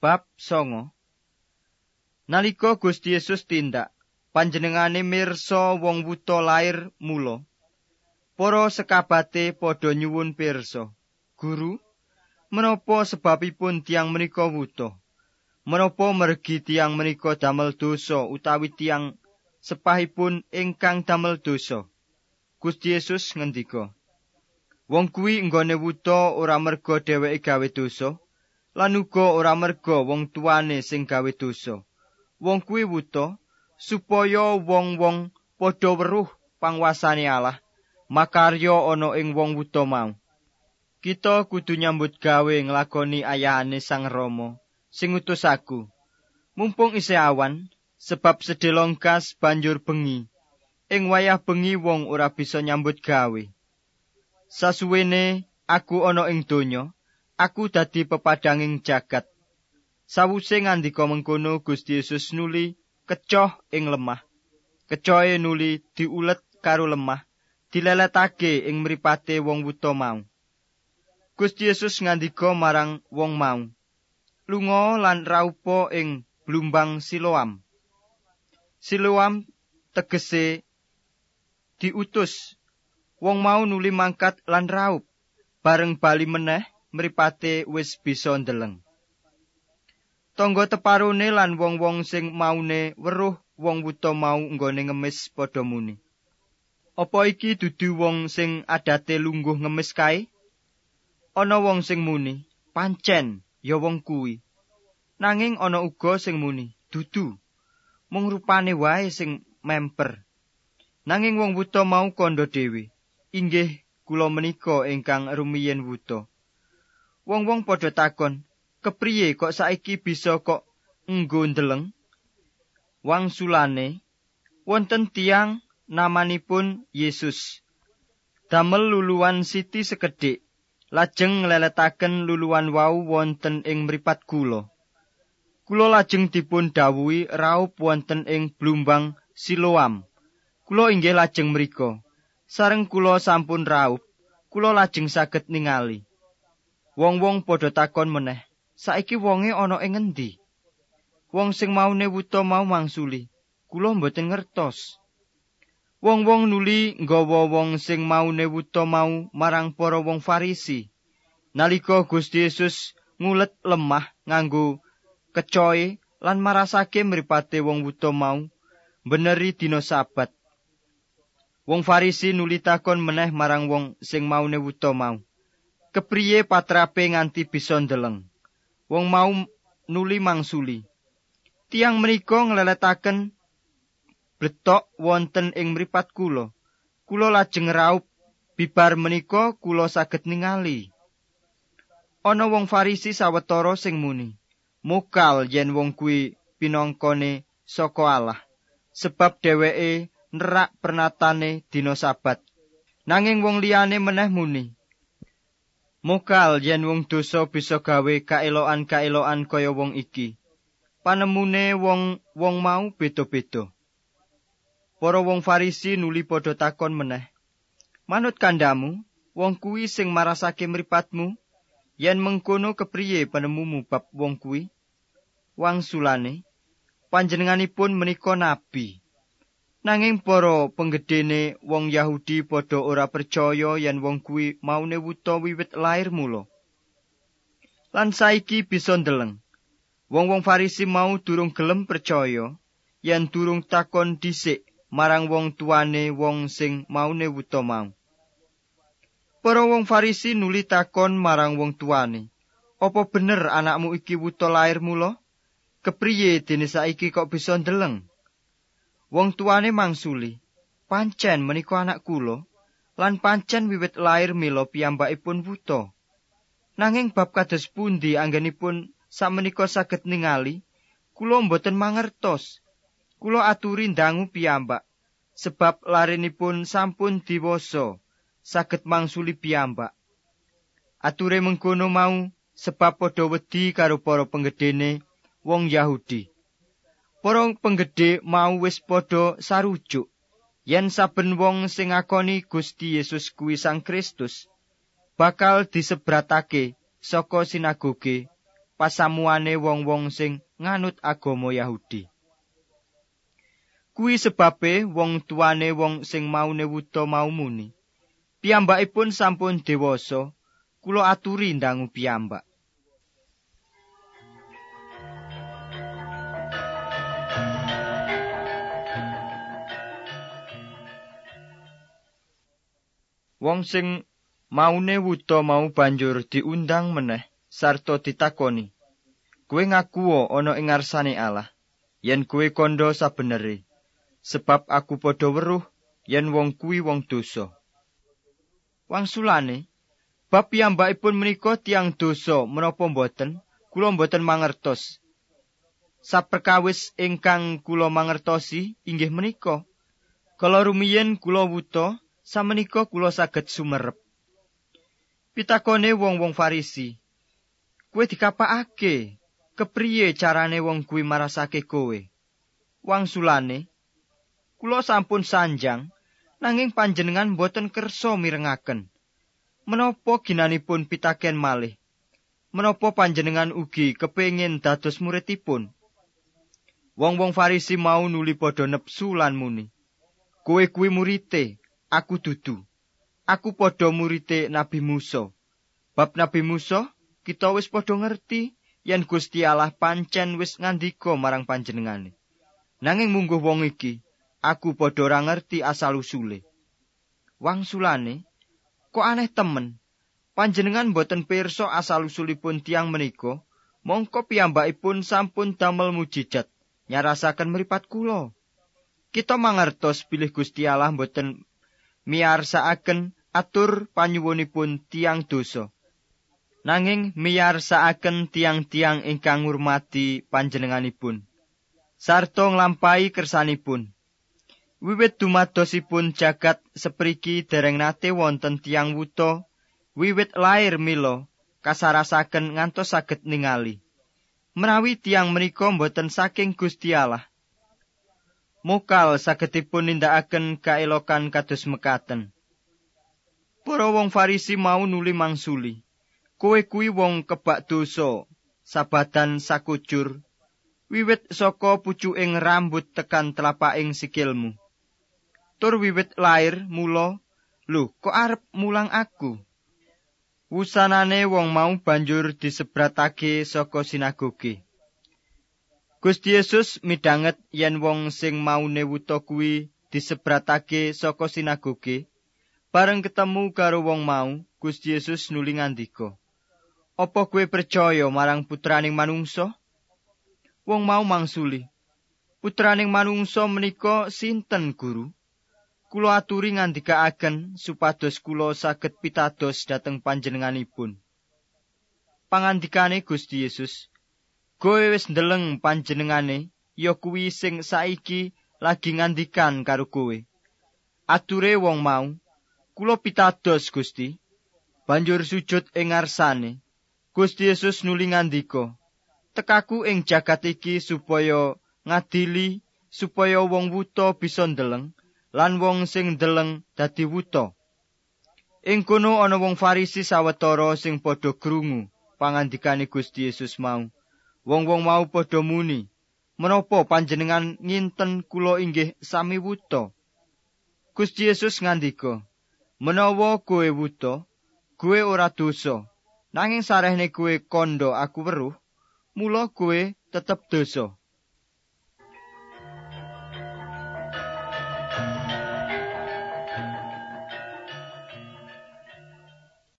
Bab songo Nalika Gusti Yesus tindak panjenengane mirsa wong wuta lair mula. Para sekabate padha nyuwun pirsa. Guru menapa sebabipun tiang menika wuta? Menapa mergi tiang menika damel dosa utawi tiang sepahipun ingkang damel dosa? Gusti Yesus ngendika Wong kuwi nggone wuta ora merga dheweke gawe dosa lan uga ora merga wong tuane sing gawe dosa. Wong kuwi wuta supaya wong-wong padha weruh panguasane Allah makarya ana ing wong wuta mau. Kita kudu nyambut gawe nglakoni ayahane Sang Rama sing utus aku. Mumpung isih awan sebab sedelongkas banjur bengi. Ing wayah bengi wong ora bisa nyambut gawe. Sasuwene aku ana ing donya, aku dadi pepadanging jagat. Sawuse ngandika mengkono Gusti Yesus nuli kecoh ing lemah. Kecohe nuli diulet karo lemah, dileletake ing mripate wong wuta mau. Gusti Yesus ngandika marang wong mau, "Lunga lan raupa ing blumbang Siloam." Siloam tegese diutus. Wong mau nuli mangkat lan raup, bareng bali meneh mripate wis bisa ndeleng. Tangga teparone lan wong-wong sing maune weruh wong wuta mau nggone ngemis padha muni. Apa iki dudu wong sing adate lungguh ngemis kae? Ana wong sing muni, pancen ya wong kuwi. Nanging ana uga sing muni, dudu. Mung rupane wae sing memper. Nanging wong wuta mau kandha dhewe. Inggih kula menika ingkang rumiyin wuta. Wong-wong padha takon, "Kepriye kok saiki bisa kok nggo ndeleng?" Wangsulane, wonten tiang namanipun Yesus. Damel luluan siti sekedhik, lajeng ngleletaken luluan wau wonten ing mripat kula. Kula lajeng dipun dawuhi raup wonten ing blumbang Siloam. Kula inggih lajeng mriku. Sareng kula sampun raup, kula lajeng saged ningali. Wong-wong padha takon meneh, saiki wonge ana ing ngendi? Wong sing maune wuta mau mangsuli, kula mboten ngertos. Wong-wong nuli nggawa wong sing maune wuta mau marang para wong Farisi. Nalika Gusti Yesus ngulet lemah nganggo kecoe lan marasake mripate wong wuta mau beneri dina sabat. Wong Farisi nuli takon meneh marang wong sing maune wuta mau. Kepriye patrape nganti bisa ndeleng. Wong mau nuli mangsuli. Tiang menika ngleletaken bletok wonten ing mripat kula. Kula lajeng raup bibar menika kula saged ningali. Ana wong Farisi sawetara sing muni, "Mokal yen wong kuwi pinangkone saka Allah, sebab dheweke nerak pernatane dina Sabat." Nanging wong liyane meneh muni, Mokal yen wong dosa bisa gawe kaeloan-kaeloan kaya wong iki. Panemune wong wong mau beda-beda. Para wong Farisi nuli padha takon meneh. Manut kandamu, wong kuwi sing marasake mripatmu, yen mengkono kepriye panemumu bab wong kuwi? Wangsulane, panjenenganipun menika nabi. Nanging para penggedene wong Yahudi padha ora percaya yen wong kuwi maune wuta wiwit lair mula. Lan saiki bisa ndeleng. Wong-wong Farisi mau durung gelem percaya yen durung takon dhisik marang wong tuane wong sing maune wuta mau. Para wong Farisi nuli takon marang wong tuane, "Apa bener anakmu iki wuta lair mula? Kepriye dene saiki kok bisa ndeleng?" Wong tuane mangsuli, pancen menika anak kula lan pancen wiwit lair mila piyambakipun wuta. Nanging bab kados pundi anggenipun sakmenika saged ningali, kula mboten mangertos. Kula aturi ndangu piyambak sebab larenipun sampun diwasa saged mangsuli piyambak. Ature mengkono mau sebab padha wedi karo para penggedene wong Yahudi. Para penggede mau wis padha sarujuk yen saben wong sing ngakoni Gusti Yesus kuwi Sang Kristus bakal disebratake saka sinagoge pasamuane wong-wong sing nganut agama Yahudi. Kuwi sebabe wong tuane wong sing maune wuta mau muni. Piyambakipun sampun dewasa, kula aturi ndangu piyambak. Wong sing maune wuta mau banjur diundang meneh sarta ditakoni. Kowe ngaku ana ing ngarsane Allah yen kowe kandha sabenere. Sebab aku padha weruh yen wong kuwi wong dosa. Wangsulane bab piyambakipun menika tiang dosa menapa mboten kula mboten mangertos. Saperkawis ingkang kula mangertosi inggih menika kala rumiyin kula wuta samenika kula saged sumerep. Pitakone wong-wong Farisi. Kowe dikapakake kepriye carane wong kuwi marasake kowe? Wangsulane kula sampun sanjang nanging panjenengan boten kersa mirengaken. Menapa ginanipun pitaken malih? Menapa panjenengan ugi kepengin dados muridipun? Wong-wong Farisi mau nuli padha nepsu lan muni. Kowe kuwi murite, aku dudu. Aku padha murite Nabi Musa. Bab Nabi Musa, kita wis padha ngerti yen Gusti Allah pancen wis ngandika marang panjenengane. Nanging mungguh wong iki, aku padha ora ngerti asal usule. Wangsulane, kok aneh temen. Panjenengan boten pirsa asal usulipun tiang menika, mongko piyambakipun sampun damel mujijat nyarasaken mripat kula. Kita mangertos bilih Gusti Allah boten miyarsakaken atur panyuwunipun tiang dosa. nanging miyarsakaken tiang-tiang ingkang ngurmati panjenenganipun. Sarta nglampahi kersanipun. Wiwit dumadosipun jagat sepriki dereng nate wonten tiang wuta wiwit lair milo kasarasaken ngantos saged ningali. Menawi tiang menika boten saking Gusti Allah mokal sagedipun nindakaken kaelokan kados mekaten. Para wong Farisi mau nuli mangsuli. Kowe kuwi wong kebak dosa sabadan sakujur. Wiwit saka pucuking rambut tekan tlapaking sikilmu. Tur wiwit lair mula lho kok arep mulang aku? Wusanane wong mau banjur disebratake saka sinagoge Gusti Yesus midanget yen wong sing maune wuta kuwi disebratake saka sinagoge bareng ketemu karo wong mau Gusti Yesus nuli ngandika Apa kowe percaya marang putraning manungsa? Wong mau mangsuli. Putraning manungsa menika sinten, Guru? Kula aturi ngandikaaken supados kula saged pitados dhateng panjenenganipun. Pangandikane Gusti Yesus, "Kowe wis ndeleng panjenengane, ya kuwi sing saiki lagi ngandikan karo kowe." Ature wong mau, "Kula pitados, Gusti." Banjur sujud ing ngarsane. Gusti Yesus nuli ngandika, "Tekaku ing jagat iki supaya ngadili supaya wong wuta bisa ndeleng lan wong sing ndeleng dadi wuta." Ing kono ana wong Farisi sawetara sing padha krungu pangandikane Gusti Yesus mau. Wong-wong mau padha muni, "Menapa panjenengan nginten kula inggih sami wuta?" Gusti Yesus ngandika, "Menawa kowe wuta, kowe ora dosa." nanging sarehne kuwe kondo aku weruh mula kuwe tetep dosa